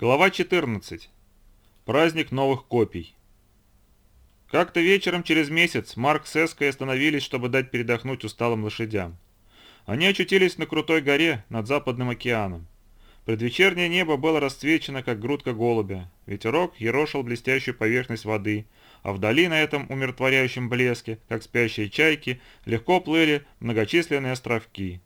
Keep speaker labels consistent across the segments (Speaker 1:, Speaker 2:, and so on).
Speaker 1: Глава 14. Праздник новых копий. Как-то вечером через месяц Марк с Эской остановились, чтобы дать передохнуть усталым лошадям. Они очутились на крутой горе над Западным океаном. Предвечернее небо было расцвечено, как грудка голубя. Ветерок ерошил блестящую поверхность воды, а вдали на этом умиротворяющем блеске, как спящие чайки, легко плыли многочисленные островки.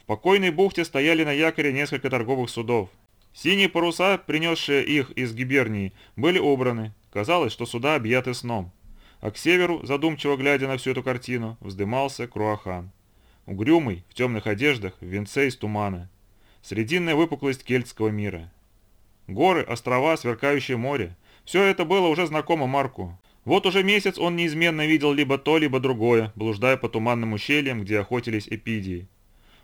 Speaker 1: В покойной бухте стояли на якоре несколько торговых судов, Синие паруса, принесшие их из гибернии, были убраны. Казалось, что суда объяты сном. А к северу, задумчиво глядя на всю эту картину, вздымался Круахан. Угрюмый, в темных одеждах, в венце из тумана. Срединная выпуклость кельтского мира. Горы, острова, сверкающее море. Все это было уже знакомо Марку. Вот уже месяц он неизменно видел либо то, либо другое, блуждая по туманным ущельям, где охотились эпидии.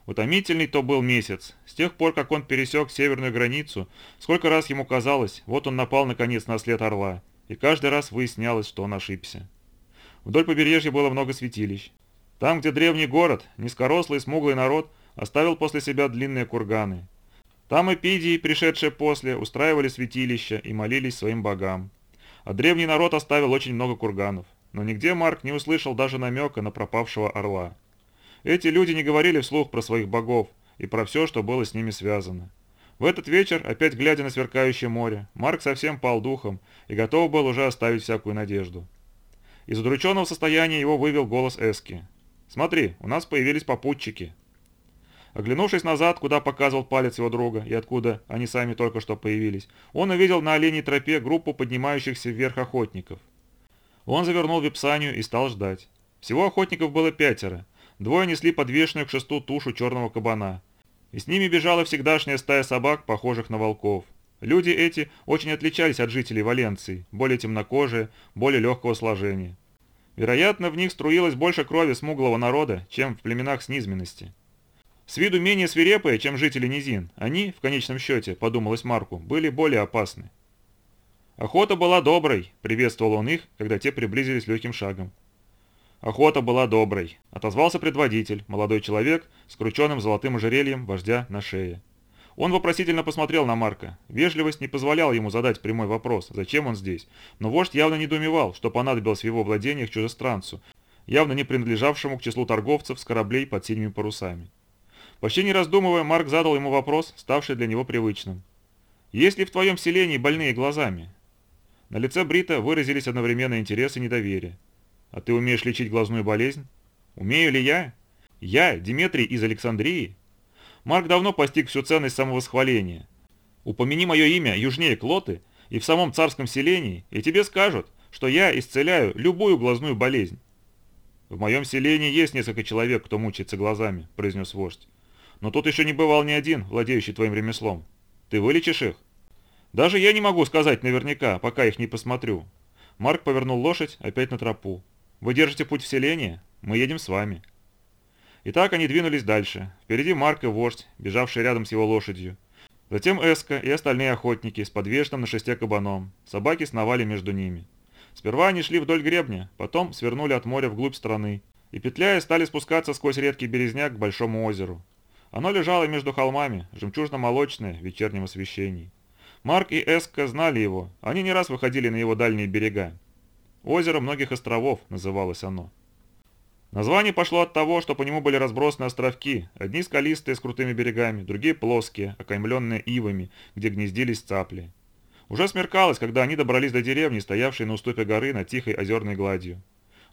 Speaker 1: Утомительный то был месяц. С тех пор, как он пересек северную границу, сколько раз ему казалось, вот он напал наконец на след орла, и каждый раз выяснялось, что он ошибся. Вдоль побережья было много святилищ. Там, где древний город, низкорослый смуглый народ, оставил после себя длинные курганы. Там эпидии, пришедшие после, устраивали святилища и молились своим богам. А древний народ оставил очень много курганов. Но нигде Марк не услышал даже намека на пропавшего орла. Эти люди не говорили вслух про своих богов и про все, что было с ними связано. В этот вечер, опять глядя на сверкающее море, Марк совсем пал духом и готов был уже оставить всякую надежду. Из удрученного состояния его вывел голос Эски. «Смотри, у нас появились попутчики». Оглянувшись назад, куда показывал палец его друга и откуда они сами только что появились, он увидел на оленей тропе группу поднимающихся вверх охотников. Он завернул в Ипсанию и стал ждать. Всего охотников было пятеро, Двое несли подвешенную к шесту тушу черного кабана. И с ними бежала всегдашняя стая собак, похожих на волков. Люди эти очень отличались от жителей Валенции, более темнокожие, более легкого сложения. Вероятно, в них струилось больше крови смуглого народа, чем в племенах с низменности. С виду менее свирепые, чем жители низин, они, в конечном счете, подумалось Марку, были более опасны. Охота была доброй, приветствовал он их, когда те приблизились легким шагом. Охота была доброй, отозвался предводитель, молодой человек с крученным золотым ожерельем вождя на шее. Он вопросительно посмотрел на Марка. Вежливость не позволяла ему задать прямой вопрос, зачем он здесь, но вождь явно недоумевал, что понадобилось в его владениях чужестранцу, явно не принадлежавшему к числу торговцев с кораблей под синими парусами. Почти не раздумывая, Марк задал ему вопрос, ставший для него привычным. «Есть ли в твоем селении больные глазами?» На лице Брита выразились одновременно интерес и недоверие. А ты умеешь лечить глазную болезнь? Умею ли я? Я, Диметрий из Александрии? Марк давно постиг всю ценность самовосхваления. Упомяни мое имя южнее Клоты и в самом царском селении, и тебе скажут, что я исцеляю любую глазную болезнь. «В моем селении есть несколько человек, кто мучается глазами», – произнес вождь. «Но тут еще не бывал ни один, владеющий твоим ремеслом. Ты вылечишь их?» «Даже я не могу сказать наверняка, пока их не посмотрю». Марк повернул лошадь опять на тропу. Вы держите путь в селение? Мы едем с вами». И так они двинулись дальше. Впереди Марк и вождь, бежавший рядом с его лошадью. Затем Эска и остальные охотники с подвешенным на шесте кабаном. Собаки сновали между ними. Сперва они шли вдоль гребня, потом свернули от моря вглубь страны. И петляя стали спускаться сквозь редкий березняк к большому озеру. Оно лежало между холмами, жемчужно-молочное в вечернем освещении. Марк и Эска знали его, они не раз выходили на его дальние берега. Озеро многих островов называлось оно. Название пошло от того, что по нему были разбросаны островки, одни скалистые с крутыми берегами, другие плоские, окаймленные ивами, где гнездились цапли. Уже смеркалось, когда они добрались до деревни, стоявшей на уступе горы над тихой озерной гладью.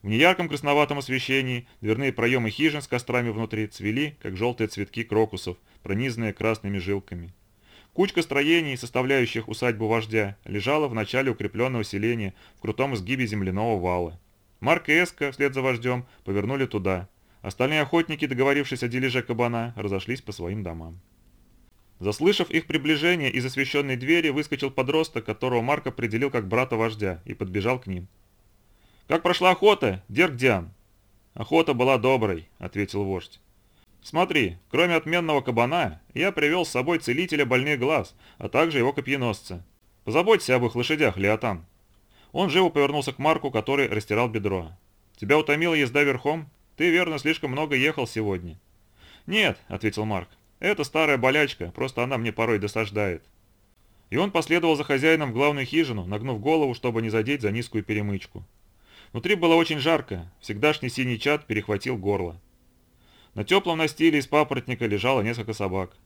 Speaker 1: В неярком красноватом освещении дверные проемы хижин с кострами внутри цвели, как желтые цветки крокусов, пронизанные красными жилками. Кучка строений, составляющих усадьбу вождя, лежала в начале укрепленного селения в крутом изгибе земляного вала. Марк и Эска, вслед за вождем, повернули туда. Остальные охотники, договорившись о дележе кабана, разошлись по своим домам. Заслышав их приближение, из освещенной двери выскочил подросток, которого Марк определил как брата вождя, и подбежал к ним. «Как прошла охота, Дерг Диан?» «Охота была доброй», — ответил вождь. Смотри, кроме отменного кабана, я привел с собой целителя больных глаз, а также его копьеносца. Позаботься об их лошадях, Леотан. Он живо повернулся к Марку, который растирал бедро. Тебя утомила езда верхом? Ты, верно, слишком много ехал сегодня. Нет, ответил Марк. Это старая болячка, просто она мне порой досаждает. И он последовал за хозяином в главную хижину, нагнув голову, чтобы не задеть за низкую перемычку. Внутри было очень жарко, всегдашний синий чад перехватил горло. На теплом настиле из папоротника лежало несколько собак.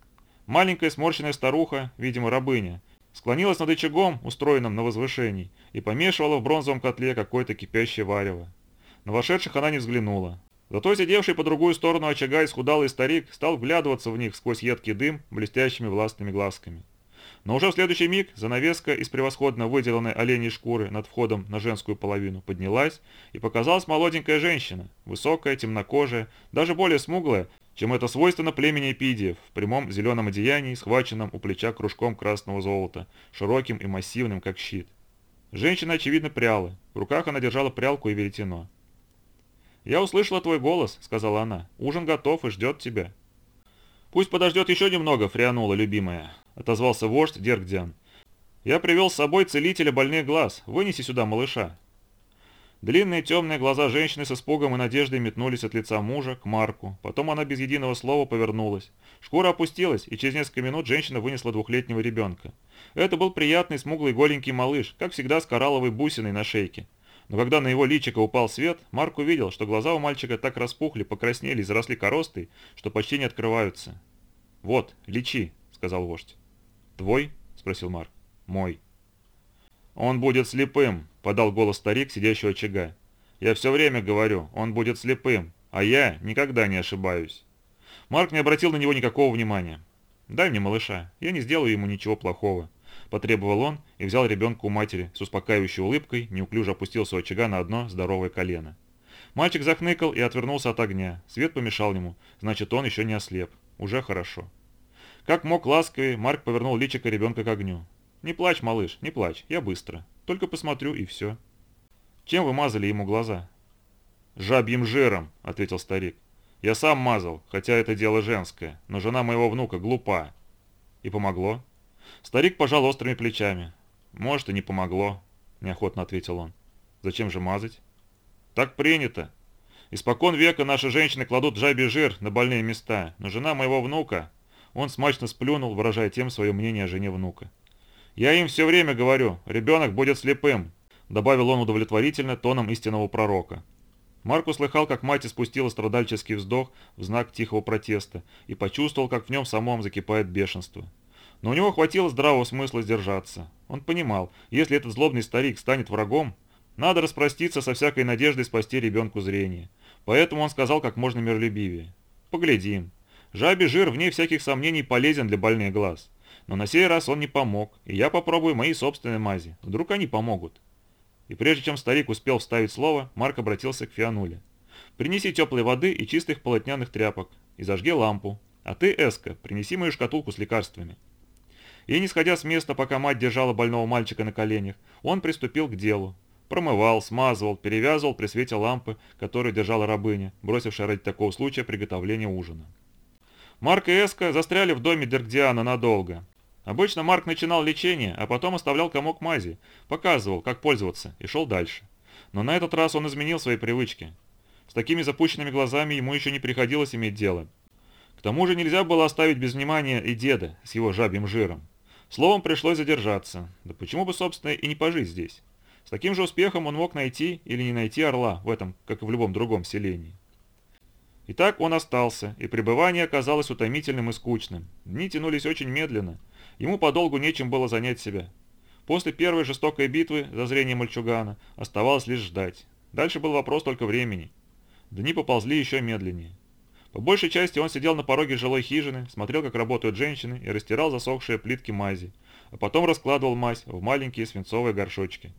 Speaker 1: Маленькая сморщенная старуха, видимо рабыня, склонилась над очагом, устроенным на возвышении, и помешивала в бронзовом котле какое-то кипящее варево. На вошедших она не взглянула. Зато сидевший по другую сторону очага исхудалый старик стал вглядываться в них сквозь едкий дым блестящими властными глазками. Но уже в следующий миг занавеска из превосходно выделанной оленей шкуры над входом на женскую половину поднялась, и показалась молоденькая женщина, высокая, темнокожая, даже более смуглая, чем это свойственно племени эпидиев, в прямом зеленом одеянии, схваченном у плеча кружком красного золота, широким и массивным, как щит. Женщина, очевидно, пряла. В руках она держала прялку и веретено. «Я услышала твой голос», — сказала она. «Ужин готов и ждет тебя». «Пусть подождет еще немного, Фрианула, любимая», — отозвался вождь Дергдиан. «Я привел с собой целителя больных глаз. Вынеси сюда малыша». Длинные темные глаза женщины с испугом и надеждой метнулись от лица мужа к Марку. Потом она без единого слова повернулась. Шкура опустилась, и через несколько минут женщина вынесла двухлетнего ребенка. Это был приятный смуглый голенький малыш, как всегда с коралловой бусиной на шейке. Но когда на его личико упал свет, Марк увидел, что глаза у мальчика так распухли, покраснели и заросли коростой, что почти не открываются. «Вот, лечи», — сказал вождь. «Твой?» — спросил Марк. «Мой». «Он будет слепым», — подал голос старик, сидящий у очага. «Я все время говорю, он будет слепым, а я никогда не ошибаюсь». Марк не обратил на него никакого внимания. «Дай мне малыша, я не сделаю ему ничего плохого», – потребовал он и взял ребенка у матери с успокаивающей улыбкой, неуклюже опустился у очага на одно здоровое колено. Мальчик захныкал и отвернулся от огня. Свет помешал ему, значит, он еще не ослеп. Уже хорошо. Как мог ласковее, Марк повернул личико ребенка к огню. «Не плачь, малыш, не плачь, я быстро. Только посмотрю и все». «Чем вы мазали ему глаза?» «Жабьим жиром», — ответил старик. «Я сам мазал, хотя это дело женское, но жена моего внука глупа». «И помогло?» Старик пожал острыми плечами. «Может, и не помогло», — неохотно ответил он. «Зачем же мазать?» «Так принято. Испокон века наши женщины кладут жабий жир на больные места, но жена моего внука...» Он смачно сплюнул, выражая тем свое мнение о жене внука. «Я им все время говорю, ребенок будет слепым», добавил он удовлетворительно тоном истинного пророка. Марк услыхал, как мать испустила страдальческий вздох в знак тихого протеста и почувствовал, как в нем самом закипает бешенство. Но у него хватило здравого смысла сдержаться. Он понимал, если этот злобный старик станет врагом, надо распроститься со всякой надеждой спасти ребенку зрение. Поэтому он сказал как можно миролюбивее. «Поглядим. Жабий жир, вне всяких сомнений, полезен для больных глаз. Но на сей раз он не помог, и я попробую мои собственные мази. Вдруг они помогут. И прежде чем старик успел вставить слово, Марк обратился к Фиануле. «Принеси теплой воды и чистых полотняных тряпок, и зажги лампу. А ты, Эска, принеси мою шкатулку с лекарствами». И не сходя с места, пока мать держала больного мальчика на коленях, он приступил к делу. Промывал, смазывал, перевязывал при свете лампы, которую держала рабыня, бросившая ради такого случая приготовление ужина. Марк и Эска застряли в доме Дергдиана надолго, Обычно Марк начинал лечение, а потом оставлял комок мази, показывал, как пользоваться, и шел дальше. Но на этот раз он изменил свои привычки. С такими запущенными глазами ему еще не приходилось иметь дело. К тому же нельзя было оставить без внимания и деда с его жабьим жиром. Словом, пришлось задержаться. Да почему бы, собственно, и не пожить здесь? С таким же успехом он мог найти или не найти орла в этом, как и в любом другом селении. Итак, он остался, и пребывание оказалось утомительным и скучным. Дни тянулись очень медленно, Ему подолгу нечем было занять себя. После первой жестокой битвы за зрение мальчугана оставалось лишь ждать. Дальше был вопрос только времени. Дни поползли еще медленнее. По большей части он сидел на пороге жилой хижины, смотрел, как работают женщины, и растирал засохшие плитки мази, а потом раскладывал мазь в маленькие свинцовые горшочки.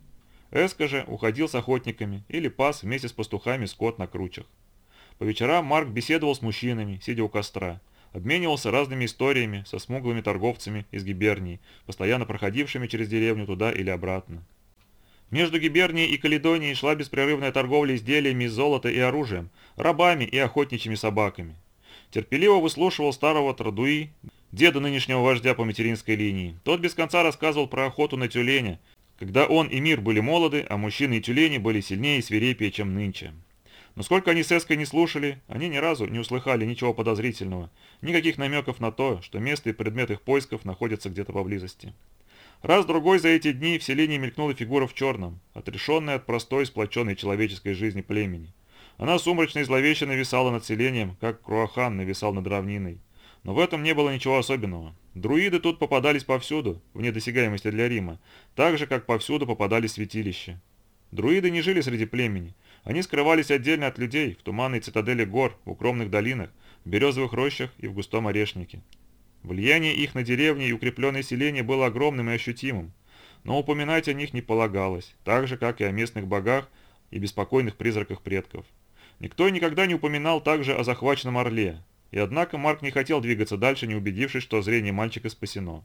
Speaker 1: Эска же уходил с охотниками или пас вместе с пастухами скот на кручах. По вечерам Марк беседовал с мужчинами, сидя у костра, обменивался разными историями со смуглыми торговцами из Гибернии, постоянно проходившими через деревню туда или обратно. Между Гибернией и Каледонией шла беспрерывная торговля изделиями из золота и оружием, рабами и охотничьими собаками. Терпеливо выслушивал старого Традуи, деда нынешнего вождя по материнской линии. Тот без конца рассказывал про охоту на тюленя, когда он и мир были молоды, а мужчины и тюлени были сильнее и свирепее, чем нынче. Но сколько они с Эской не слушали, они ни разу не услыхали ничего подозрительного, никаких намеков на то, что место и предмет их поисков находятся где-то поблизости. Раз-другой за эти дни в селении мелькнула фигура в черном, отрешенная от простой, сплоченной человеческой жизни племени. Она сумрачно и зловеще нависала над селением, как Круахан нависал над равниной. Но в этом не было ничего особенного. Друиды тут попадались повсюду, вне досягаемости для Рима, так же, как повсюду попадались святилища. Друиды не жили среди племени. Они скрывались отдельно от людей, в туманной цитадели гор, в укромных долинах, в березовых рощах и в густом орешнике. Влияние их на деревни и укрепленное селение было огромным и ощутимым, но упоминать о них не полагалось, так же, как и о местных богах и беспокойных призраках предков. Никто никогда не упоминал также о захваченном орле, и однако Марк не хотел двигаться дальше, не убедившись, что зрение мальчика спасено.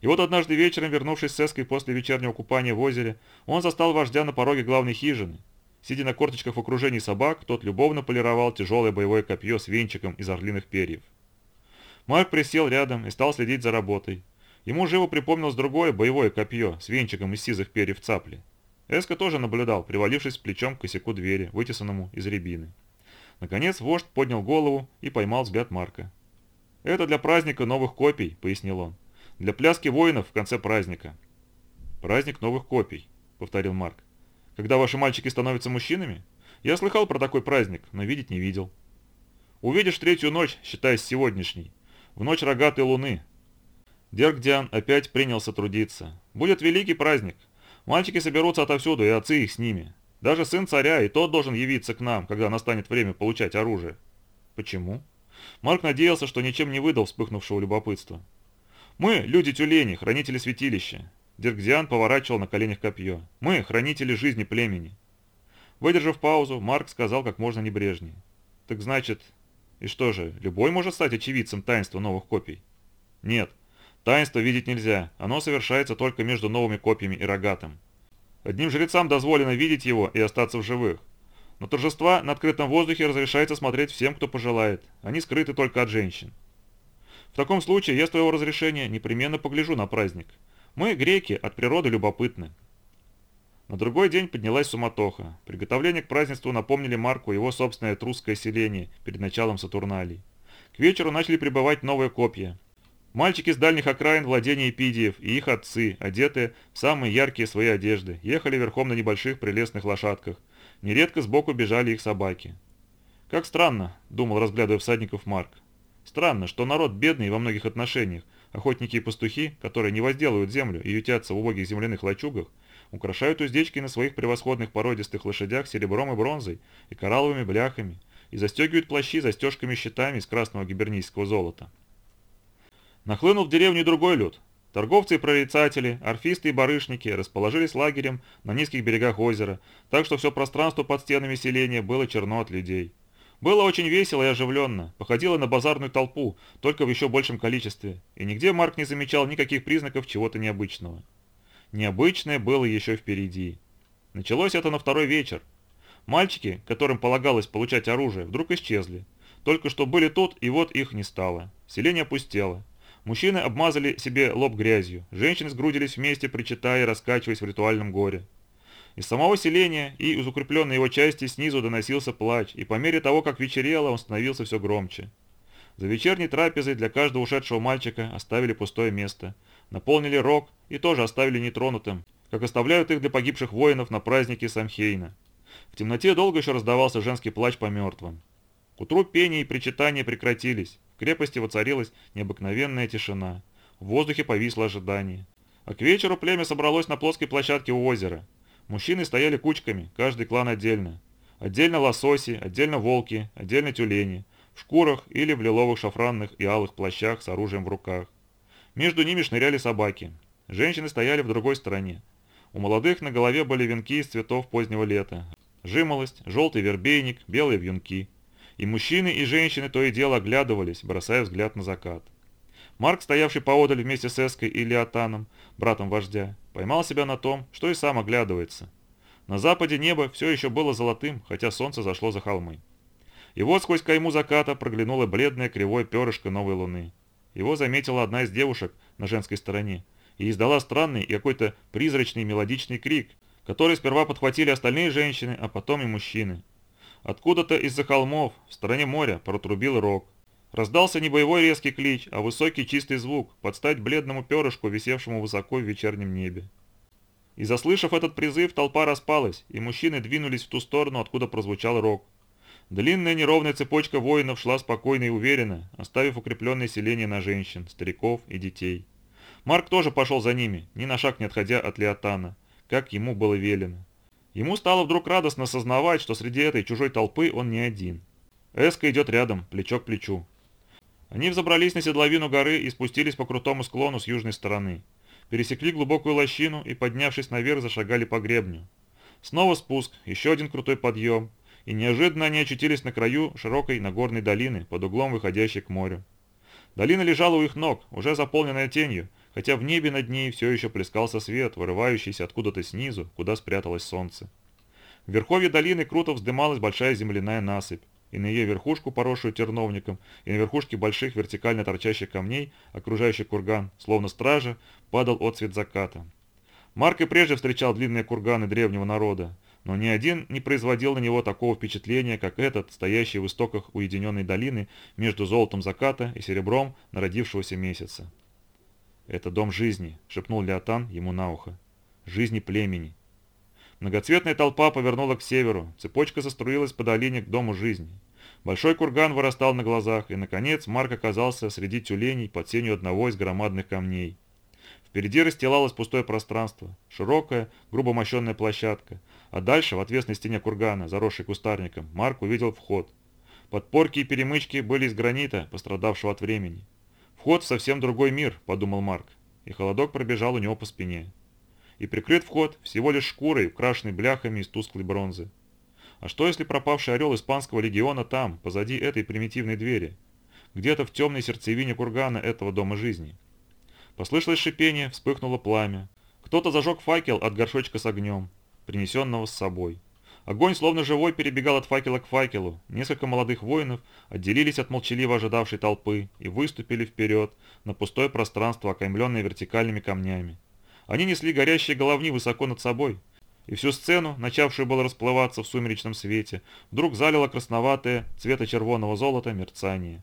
Speaker 1: И вот однажды вечером, вернувшись с Эской после вечернего купания в озере, он застал вождя на пороге главной хижины. Сидя на корточках в окружении собак, тот любовно полировал тяжелое боевое копье с венчиком из орлиных перьев. Марк присел рядом и стал следить за работой. Ему живо припомнилось другое боевое копье с венчиком из сизых перьев цапли. Эска тоже наблюдал, привалившись плечом к косяку двери, вытесанному из рябины. Наконец вождь поднял голову и поймал взгляд Марка. «Это для праздника новых копий», — пояснил он. «Для пляски воинов в конце праздника». «Праздник новых копий», — повторил Марк. «Когда ваши мальчики становятся мужчинами? Я слыхал про такой праздник, но видеть не видел». «Увидишь третью ночь, считая с сегодняшней. В ночь рогатой луны». Дергдиан опять принялся трудиться. «Будет великий праздник. Мальчики соберутся отовсюду, и отцы их с ними. Даже сын царя и тот должен явиться к нам, когда настанет время получать оружие. Почему? Марк надеялся, что ничем не выдал вспыхнувшего любопытства. Мы, люди-тюлени, хранители святилища. Диркзиан поворачивал на коленях копье. Мы, хранители жизни племени. Выдержав паузу, Марк сказал как можно небрежнее. Так значит, и что же, любой может стать очевидцем таинства новых копий? Нет, таинство видеть нельзя, оно совершается только между новыми копьями и рогатым. Одним жрецам дозволено видеть его и остаться в живых. Но торжества на открытом воздухе разрешается смотреть всем, кто пожелает. Они скрыты только от женщин. В таком случае я с твоего разрешения непременно погляжу на праздник. Мы, греки, от природы любопытны. На другой день поднялась суматоха. Приготовления к празднеству напомнили Марку его собственное трусское селение перед началом Сатурналей. К вечеру начали прибывать новые копья. Мальчики с дальних окраин владения Эпидиев и их отцы, одетые в самые яркие свои одежды, ехали верхом на небольших прелестных лошадках. Нередко сбоку бежали их собаки. «Как странно», — думал, разглядывая всадников Марк. «Странно, что народ бедный во многих отношениях, охотники и пастухи, которые не возделывают землю и ютятся в убогих земляных лачугах, украшают уздечки на своих превосходных породистых лошадях серебром и бронзой и коралловыми бляхами и застегивают плащи застежками-щитами из красного гибернийского золота. Нахлынул в деревню другой люд. Торговцы и прорицатели, орфисты и барышники расположились лагерем на низких берегах озера, так что все пространство под стенами селения было черно от людей. Было очень весело и оживленно, походило на базарную толпу, только в еще большем количестве, и нигде Марк не замечал никаких признаков чего-то необычного. Необычное было еще впереди. Началось это на второй вечер. Мальчики, которым полагалось получать оружие, вдруг исчезли. Только что были тут, и вот их не стало. Селение опустело. Мужчины обмазали себе лоб грязью, женщины сгрудились вместе, причитая и раскачиваясь в ритуальном горе. Из самого селения и из укрепленной его части снизу доносился плач, и по мере того, как вечерело, он становился все громче. За вечерней трапезой для каждого ушедшего мальчика оставили пустое место, наполнили рог и тоже оставили нетронутым, как оставляют их для погибших воинов на празднике Самхейна. В темноте долго еще раздавался женский плач по мертвым. К утру пение и причитания прекратились, крепости воцарилась необыкновенная тишина. В воздухе повисло ожидание. А к вечеру племя собралось на плоской площадке у озера. Мужчины стояли кучками, каждый клан отдельно. Отдельно лососи, отдельно волки, отдельно тюлени. В шкурах или в лиловых шафранных и алых плащах с оружием в руках. Между ними шныряли собаки. Женщины стояли в другой стороне. У молодых на голове были венки из цветов позднего лета. Жимолость, желтый вербейник, белые вьюнки. И мужчины, и женщины то и дело оглядывались, бросая взгляд на закат. Марк, стоявший поодаль вместе с Эской и Леотаном, братом вождя, поймал себя на том, что и сам оглядывается. На западе небо все еще было золотым, хотя солнце зашло за холмы. И вот сквозь кайму заката проглянуло бледное кривое перышко новой луны. Его заметила одна из девушек на женской стороне и издала странный и какой-то призрачный мелодичный крик, который сперва подхватили остальные женщины, а потом и мужчины. Откуда-то из-за холмов, в стороне моря, протрубил рог. Раздался не боевой резкий клич, а высокий чистый звук, под стать бледному перышку, висевшему высоко в вечернем небе. И заслышав этот призыв, толпа распалась, и мужчины двинулись в ту сторону, откуда прозвучал рог. Длинная неровная цепочка воинов шла спокойно и уверенно, оставив укрепленное селение на женщин, стариков и детей. Марк тоже пошел за ними, ни на шаг не отходя от Леотана, как ему было велено. Ему стало вдруг радостно осознавать, что среди этой чужой толпы он не один. Эска идет рядом, плечо к плечу. Они взобрались на седловину горы и спустились по крутому склону с южной стороны. Пересекли глубокую лощину и, поднявшись наверх, зашагали по гребню. Снова спуск, еще один крутой подъем, и неожиданно они очутились на краю широкой нагорной долины, под углом выходящей к морю. Долина лежала у их ног, уже заполненная тенью, хотя в небе над ней все еще плескался свет, вырывающийся откуда-то снизу, куда спряталось солнце. В верховье долины круто вздымалась большая земляная насыпь, и на ее верхушку, поросшую терновником, и на верхушке больших вертикально торчащих камней, окружающих курган, словно стража, падал отцвет заката. Марк и прежде встречал длинные курганы древнего народа, но ни один не производил на него такого впечатления, как этот, стоящий в истоках уединенной долины между золотом заката и серебром народившегося месяца. «Это дом жизни», — шепнул Леотан ему на ухо. «Жизни племени». Многоцветная толпа повернула к северу, цепочка заструилась по долине к дому жизни. Большой курган вырастал на глазах, и, наконец, Марк оказался среди тюленей под сенью одного из громадных камней. Впереди расстилалось пустое пространство, широкая, грубо мощенная площадка, а дальше, в отвесной стене кургана, заросшей кустарником, Марк увидел вход. Подпорки и перемычки были из гранита, пострадавшего от времени. «Вход в совсем другой мир», – подумал Марк, и холодок пробежал у него по спине. И прикрыт вход всего лишь шкурой, украшенной бляхами из тусклой бронзы. А что если пропавший орел испанского легиона там, позади этой примитивной двери? Где-то в темной сердцевине кургана этого дома жизни. Послышалось шипение, вспыхнуло пламя. Кто-то зажег факел от горшочка с огнем, принесенного с собой. Огонь, словно живой, перебегал от факела к факелу. Несколько молодых воинов отделились от молчаливо ожидавшей толпы и выступили вперед на пустое пространство, окаймленное вертикальными камнями. Они несли горящие головни высоко над собой, и всю сцену, начавшую было расплываться в сумеречном свете, вдруг залило красноватое, цвета червоного золота, мерцание.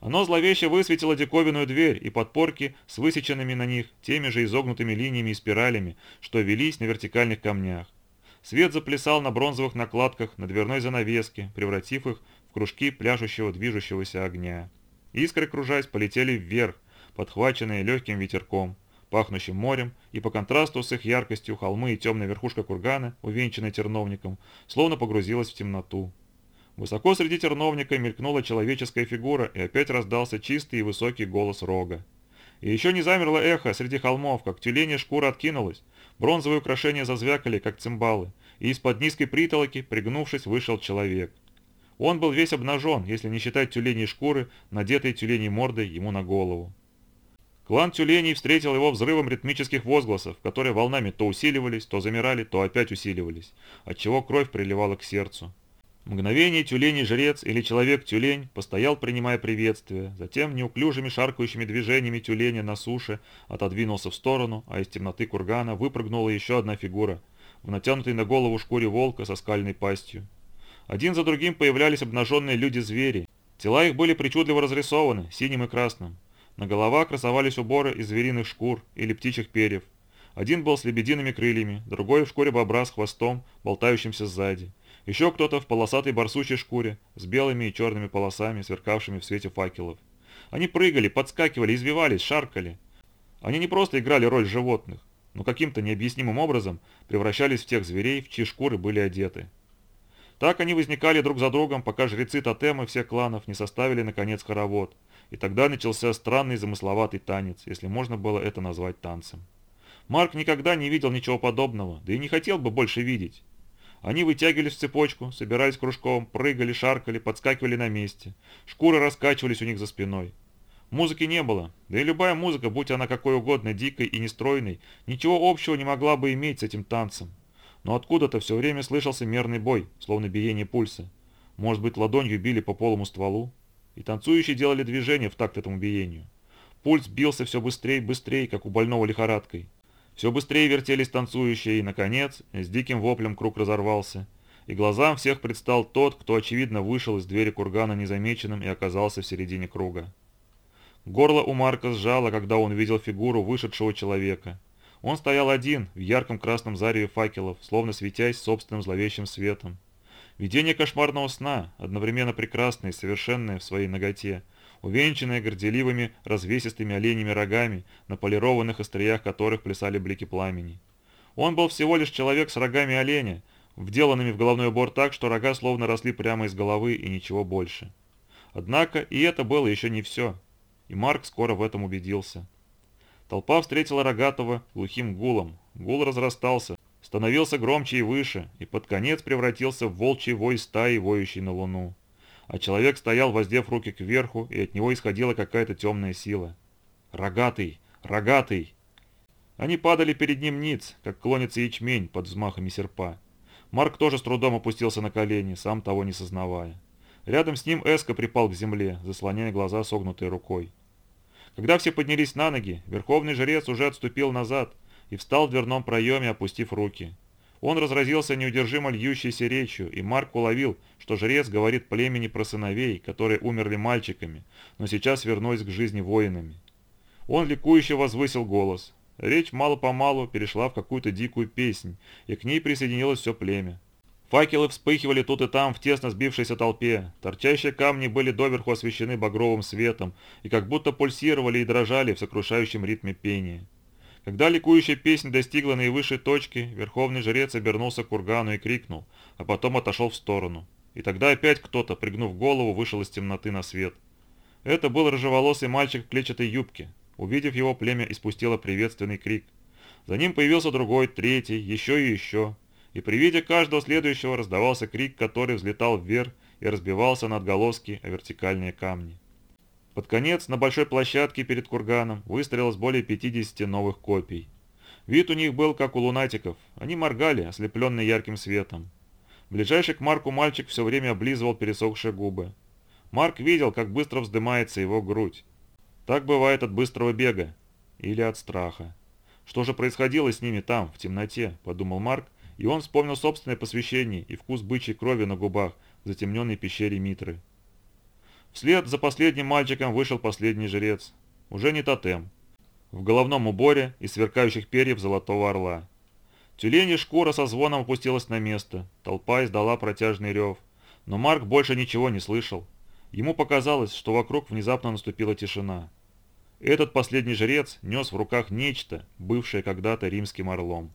Speaker 1: Оно зловеще высветило диковинную дверь и подпорки с высеченными на них теми же изогнутыми линиями и спиралями, что велись на вертикальных камнях. Свет заплясал на бронзовых накладках на дверной занавеске, превратив их в кружки пляшущего движущегося огня. Искры, кружась, полетели вверх, подхваченные легким ветерком, пахнущим морем, и по контрасту с их яркостью холмы и темная верхушка кургана, увенчанная терновником, словно погрузилась в темноту. Высоко среди терновника мелькнула человеческая фигура, и опять раздался чистый и высокий голос рога. И еще не замерло эхо среди холмов, как тюленя шкура откинулась, бронзовые украшения зазвякали, как цимбалы, и из-под низкой притолоки, пригнувшись, вышел человек. Он был весь обнажен, если не считать тюленей шкуры, надетой тюленей мордой ему на голову. Клан тюленей встретил его взрывом ритмических возгласов, которые волнами то усиливались, то замирали, то опять усиливались, отчего кровь приливала к сердцу. Мгновение тюлень-жрец или человек-тюлень постоял, принимая приветствие, затем неуклюжими шаркающими движениями тюленя на суше отодвинулся в сторону, а из темноты кургана выпрыгнула еще одна фигура, в натянутой на голову шкуре волка со скальной пастью. Один за другим появлялись обнаженные люди-звери. Тела их были причудливо разрисованы, синим и красным. На головах красовались уборы из звериных шкур или птичьих перьев. Один был с лебедиными крыльями, другой в шкуре бобра с хвостом, болтающимся сзади. Еще кто-то в полосатой барсучей шкуре, с белыми и черными полосами, сверкавшими в свете факелов. Они прыгали, подскакивали, извивались, шаркали. Они не просто играли роль животных, но каким-то необъяснимым образом превращались в тех зверей, в чьи шкуры были одеты. Так они возникали друг за другом, пока жрецы тотемы всех кланов не составили наконец хоровод, и тогда начался странный замысловатый танец, если можно было это назвать танцем. Марк никогда не видел ничего подобного, да и не хотел бы больше видеть. Они вытягивались в цепочку, собирались кружком, прыгали, шаркали, подскакивали на месте. Шкуры раскачивались у них за спиной. Музыки не было, да и любая музыка, будь она какой угодно, дикой и нестройной, ничего общего не могла бы иметь с этим танцем. Но откуда-то все время слышался мерный бой, словно биение пульса. Может быть, ладонью били по полому стволу? И танцующие делали движения в такт этому биению. Пульс бился все быстрее и быстрее, как у больного лихорадкой. Все быстрее вертелись танцующие, и, наконец, с диким воплем круг разорвался. и глазам всех предстал тот, кто очевидно вышел из двери кургана незамеченным и оказался в середине круга. Горло у Марка сжало, когда он увидел фигуру вышедшего человека. Он стоял один, в ярком красном зареве факелов, словно светясь собственным зловещим светом. Видение кошмарного сна, одновременно прекрасное и совершенное в своей ноготе, увенчанное горделивыми развесистыми оленями рогами, на полированных остриях которых плясали блики пламени. Он был всего лишь человек с рогами оленя, вделанными в головной убор так, что рога словно росли прямо из головы и ничего больше. Однако и это было еще не все, и Марк скоро в этом убедился. Толпа встретила Рогатого глухим гулом. Гул разрастался, становился громче и выше, и под конец превратился в волчий вой стаи, воющей на луну. А человек стоял, воздев руки кверху, и от него исходила какая-то темная сила. «Рогатый! Рогатый!» Они падали перед ним ниц, как клонится ячмень под взмахами серпа. Марк тоже с трудом опустился на колени, сам того не сознавая. Рядом с ним Эска припал к земле, заслоняя глаза согнутой рукой. Когда все поднялись на ноги, верховный жрец уже отступил назад и встал в дверном проеме, опустив руки. Он разразился неудержимо льющейся речью, и Марк уловил, что жрец говорит племени про сыновей, которые умерли мальчиками, но сейчас вернулись к жизни воинами. Он ликующе возвысил голос. Речь мало-помалу перешла в какую-то дикую песнь, и к ней присоединилось все племя. Факелы вспыхивали тут и там в тесно сбившейся толпе. Торчащие камни были доверху освещены багровым светом и как будто пульсировали и дрожали в сокрушающем ритме пения. Когда ликующая песня достигла наивысшей точки, верховный жрец обернулся к кургану и крикнул, а потом отошел в сторону. И тогда опять кто-то, пригнув голову, вышел из темноты на свет. Это был рыжеволосый мальчик в клетчатой юбке. Увидев его, племя испустило приветственный крик. За ним появился другой, третий, еще и еще и при виде каждого следующего раздавался крик, который взлетал вверх и разбивался на отголоски о вертикальные камни. Под конец на большой площадке перед курганом выстроилось более 50 новых копий. Вид у них был как у лунатиков, они моргали, ослепленные ярким светом. Ближайший к Марку мальчик все время облизывал пересохшие губы. Марк видел, как быстро вздымается его грудь. Так бывает от быстрого бега или от страха. Что же происходило с ними там, в темноте, подумал Марк, и он вспомнил собственное посвящение и вкус бычьей крови на губах в затемненной пещере Митры. Вслед за последним мальчиком вышел последний жрец, уже не тотем, в головном уборе и сверкающих перьев золотого орла. Тюленья шкура со звоном опустилась на место, толпа издала протяжный рев, но Марк больше ничего не слышал. Ему показалось, что вокруг внезапно наступила тишина. Этот последний жрец нес в руках нечто, бывшее когда-то римским орлом.